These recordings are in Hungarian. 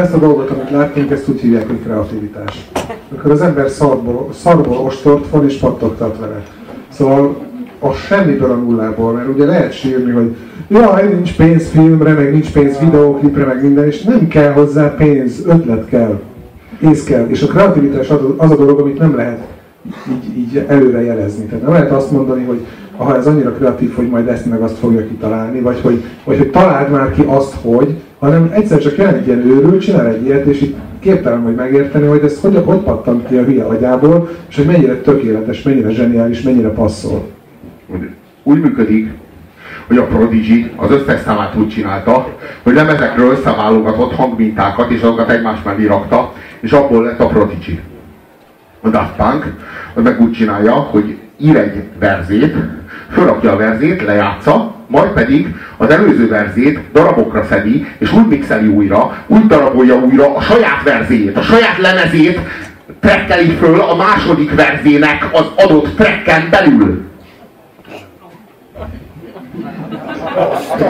Ezt a dolgot, amit láttunk, ezt úgy hívják, hogy kreativitás. Amikor az ember szarból, szarból ostort van és pattogtat vele. Szóval a semmiből a nullából, mert ugye lehet sírni, hogy jaj, nincs pénz filmre, meg nincs pénz videóklipre, meg minden, és nem kell hozzá pénz, ötlet kell, ész kell. És a kreativitás az a dolog, amit nem lehet így, így előre jelezni. Tehát nem lehet azt mondani, hogy ha ez annyira kreatív, hogy majd ezt meg azt fogja kitalálni, vagy hogy, vagy hogy találd már ki azt, hogy, hanem egyszer csak jön egy ilyen őrül, csinál egy ilyet, és itt képtelen vagy megérteni, hogy ez hogy, hogy pattant ki a hülye agyából, és hogy mennyire tökéletes, mennyire zseniális, mennyire passzol. Úgy működik, hogy a Prodigy az összes számát úgy csinálta, hogy lemezekről összeválogatott hangmintákat, és azokat egymás mellé rakta, és abból lett a Prodigy. A Daft Punk meg úgy csinálja, hogy ír egy verzét, fölrakja a verzét, lejátsza, majd pedig az előző verzét darabokra szedi, és úgy mixeli újra, úgy darabolja újra a saját verzét, a saját lemezét trekkeli föl a második verzének az adott trekken belül.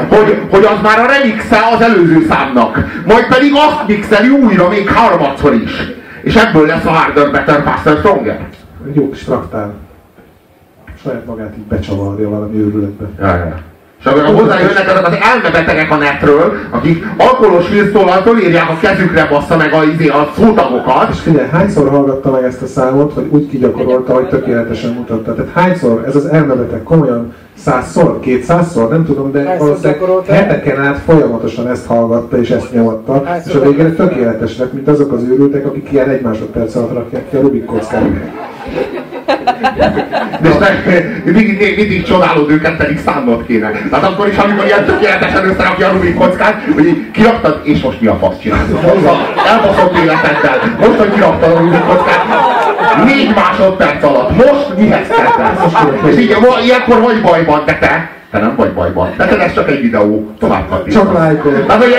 Hogy, hogy az már a remixe az előző számnak, majd pedig azt mixeli újra még harmadszor is. És ebből lesz a Harder, Better, Faster, Stronger. Jó kis traktál. Saját magát így becsavarja valami őrületbe. Ja, ja. És amikor hozzájönnek azok az elmebetegek a netről, akik alkoholos víztollal fölírják a kezükre bassza meg a, izé, a szótagokat. És figyelj, hányszor hallgatta meg ezt a számot, hogy úgy kigyakorolta, hogy tökéletesen mutatta. Tehát hányszor ez az elmebeteg komolyan százszor, kétszázszor, nem tudom, de valószínűleg heteken át folyamatosan ezt hallgatta és ezt nyomatta, és a végére tökéletes lett, mint azok az őrültek, akik ilyen egy másodperc alatt rakják ki a Rubik kockát. De mindig, mindig, mindig csodálod őket, pedig számot kéne. Tehát akkor is, amikor ilyen tökéletesen összerakja a Rubik kockát, hogy kiraktad, és most mi a fasz csinálsz? Elbaszott életeddel. Most, hogy kiraktad a Rubik kockát, négy másodperc alatt. Most mihez kezdesz? És így, ilyenkor vagy bajban, de te te nem vagy bajban. De ez csak egy videó. Tovább kapja. Csak lájkolod. Hát, hogy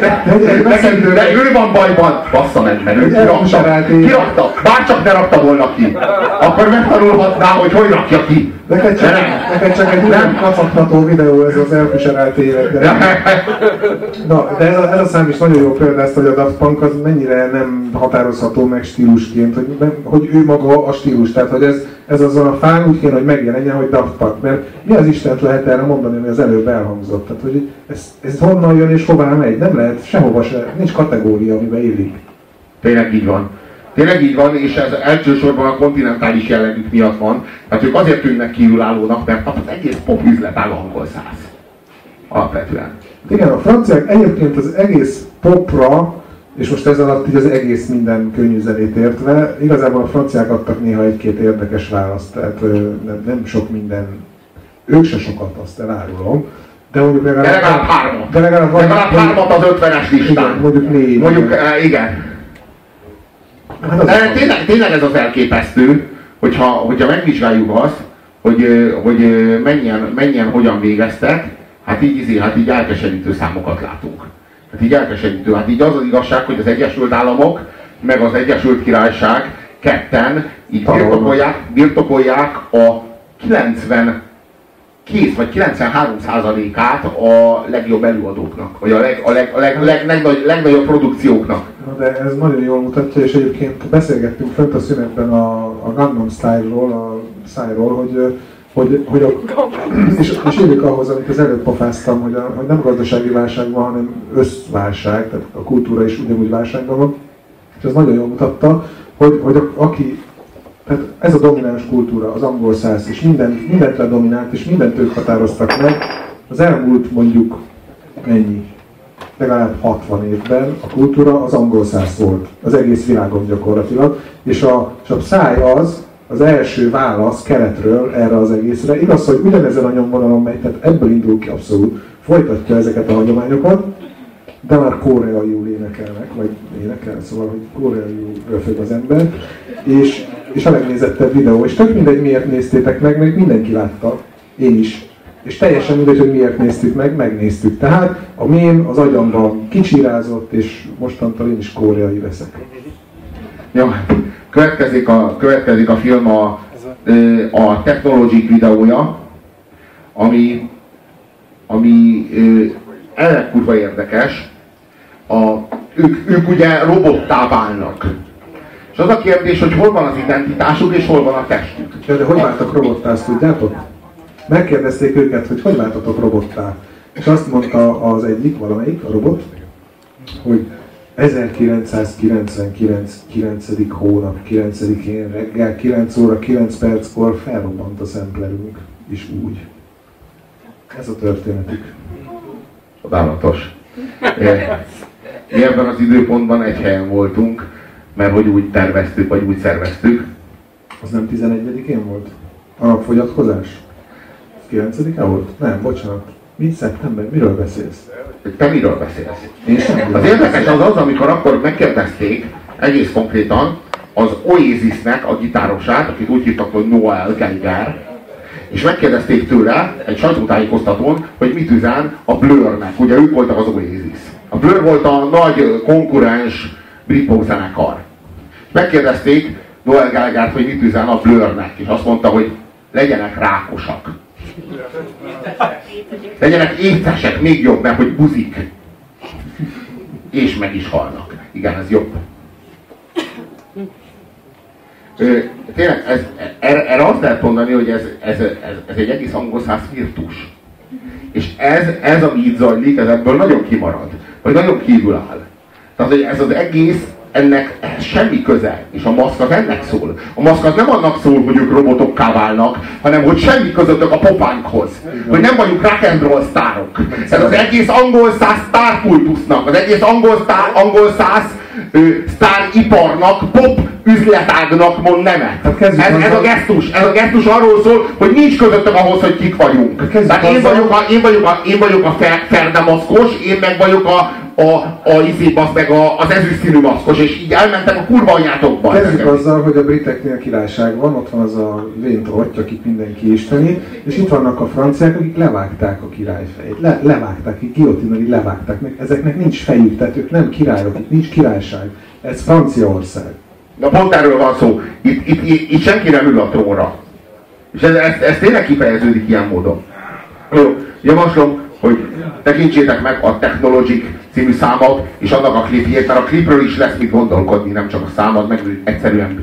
de, de ő van bajban. Bassza meg, mert ő kirakta. Kirakta. Bárcsak ne rakta volna ki. Akkor megtanulhatná, hogy hogy rakja ki. Neked csak, neked csak egy nem kacagtató videó ez az elviselt élet. De, Na, de ez a, ez a szám is nagyon jó példa ezt, hogy a Daft Punk az mennyire nem határozható meg stílusként, hogy, nem, hogy ő maga a stílus. Tehát, hogy ez, ez azon a fán úgy kéne, hogy megjelenjen, hogy Daft Punk. Mert mi az Istent lehet erre mondani, ami az előbb elhangzott? Tehát, hogy ez, ez honnan jön és hová megy? Nem lehet sehova se, nincs kategória, amiben élik. Tényleg így van. Tényleg így van, és ez elsősorban a kontinentális jellegük miatt van. Tehát ők azért tűnnek kívülállónak, mert az egész pop üzlet áll angol száz. Alapvetően. Igen, a franciák egyébként az egész popra, és most ez alatt így az egész minden könnyű zenét értve, igazából a franciák adtak néha egy-két érdekes választ, tehát nem, nem sok minden, ők se sokat, azt elárulom, de mondjuk legalább, de legalább hármat. De legalább, legalább hármat az ötvenes listán. Igen, mondjuk négy. Mondjuk, igen. igen. De tényleg, tényleg ez az elképesztő, hogyha, hogyha megvizsgáljuk azt, hogy, hogy mennyien, mennyien hogyan végeztek, hát így, izé, hát így elkeserítő számokat látunk. Hát így elkeserítő. Hát így az az igazság, hogy az Egyesült Államok, meg az Egyesült Királyság ketten így birtokolják, birtokolják a 90 kész, vagy 93%-át a legjobb előadóknak, vagy a, leg, a, leg, a leg, leg, leg, legnagyobb produkcióknak. Na de ez nagyon jól mutatja, és egyébként beszélgettünk fönt a szünetben a, a Gangnam Style-ról, a Style-ról, hogy hogy, hogy a, és, és évük ahhoz, amit az előbb pofáztam, hogy, a, hogy nem gazdasági válság van, hanem összválság, tehát a kultúra is ugyanúgy válságban van, és ez nagyon jól mutatta, hogy, hogy a, aki tehát ez a domináns kultúra, az angol száz, és minden, mindent ledominált, és mindent ők határoztak meg. Az elmúlt mondjuk ennyi, legalább 60 évben a kultúra az angol száz volt, az egész világon gyakorlatilag, és a, és a száj az, az első válasz keretről erre az egészre. Igaz, hogy ugyanezen a nyomvonalon megy, tehát ebből indul ki abszolút, folytatja ezeket a hagyományokat, de már koreaiul énekelnek, vagy énekel, szóval, hogy koreaiul röfög az ember, és, és a legnézettebb videó, és tök mindegy miért néztétek meg, meg mindenki látta, én is. És teljesen mindegy, hogy miért néztük meg, megnéztük. Tehát a mém az agyamban kicsirázott, és mostantól én is koreai veszek. Jó, következik a, következik a film a, a Technologic videója, ami, ami ennek kurva érdekes, a, ők, ők ugye robottá válnak. És az a kérdés, hogy hol van az identitásuk és hol van a testük. Ja, de hogy váltak robottá, azt tudjátok? Megkérdezték őket, hogy hogy váltatok robottá. És azt mondta az egyik, valamelyik, a robot, hogy 1999. 9. hónap 9-én reggel 9 óra 9 perckor felrobbant a szemplerünk, és úgy. Ez a történetük. Csodálatos. Mi ebben az időpontban egy helyen voltunk, mert hogy úgy terveztük, vagy úgy szerveztük. Az nem 11-én volt? A napfogyatkozás? 9-e volt? Nem, bocsánat. Mi szeptember? Miről beszélsz? Te miről beszélsz? Én sem Az érdekes az az, amikor akkor megkérdezték egész konkrétan az Oasisnek a gitárosát, akit úgy hívtak, hogy Noel Geiger, és megkérdezték tőle egy sajtótájékoztatón, hogy mit üzen a Blurnek. Ugye ők voltak az Oasis. A Blur volt a nagy konkurens britpop zenekar. És megkérdezték Noel Gallagher, hogy mit üzen a Blurnek, és azt mondta, hogy legyenek rákosak. Legyenek étesek, még jobb, mert hogy buzik. És meg is halnak. Igen, ez jobb. Ö, tényleg, ez, erre, erre azt lehet mondani, hogy ez, ez, ez, ez egy egész angol száz virtus. És ez, ez, ami itt zajlik, ez ebből nagyon kimarad. Vagy nagyon kívül áll. Tehát, hogy ez az egész, ennek semmi köze. És a maszk az ennek szól. A maszk az nem annak szól, hogy ők robotokká válnak, hanem hogy semmi közöttök a popánkhoz. Hogy nem vagyunk rock and roll sztárok. Ez az egész angol száz sztárkultusznak, az egész angol, sztár, angol száz sztáriparnak, pop üzletágnak mond nemet. Hát ez, ez, a gesztus, ez a gesztus arról szól, hogy nincs közöttem ahhoz, hogy kik vagyunk. Hát Tehát én vagyok a, én vagyok a, én vagyok a ferdemaszkos, én meg vagyok a, a, a izé, meg a, az ezüstszínű maszkos, és így elmentem a kurva anyátokba. Kezdjük azzal, hogy a briteknél királyság van, ott van az a véntrotty, akit mindenki isteni, és itt vannak a franciák, akik levágták a király fejét. Le, levágták, giotinali levágták. Ezeknek nincs fejük, tehát ők nem királyok, itt nincs királyság. Ez Franciaország. Na pont erről van szó. Itt, itt, itt, itt senki nem ül a trónra. És ez, ez, ez tényleg kifejeződik ilyen módon. Jó, javaslom, hogy tekintsétek meg a Technologic című számot, és annak a klipjét, mert a klipről is lesz mit gondolkodni, nem csak a számot, meg egyszerűen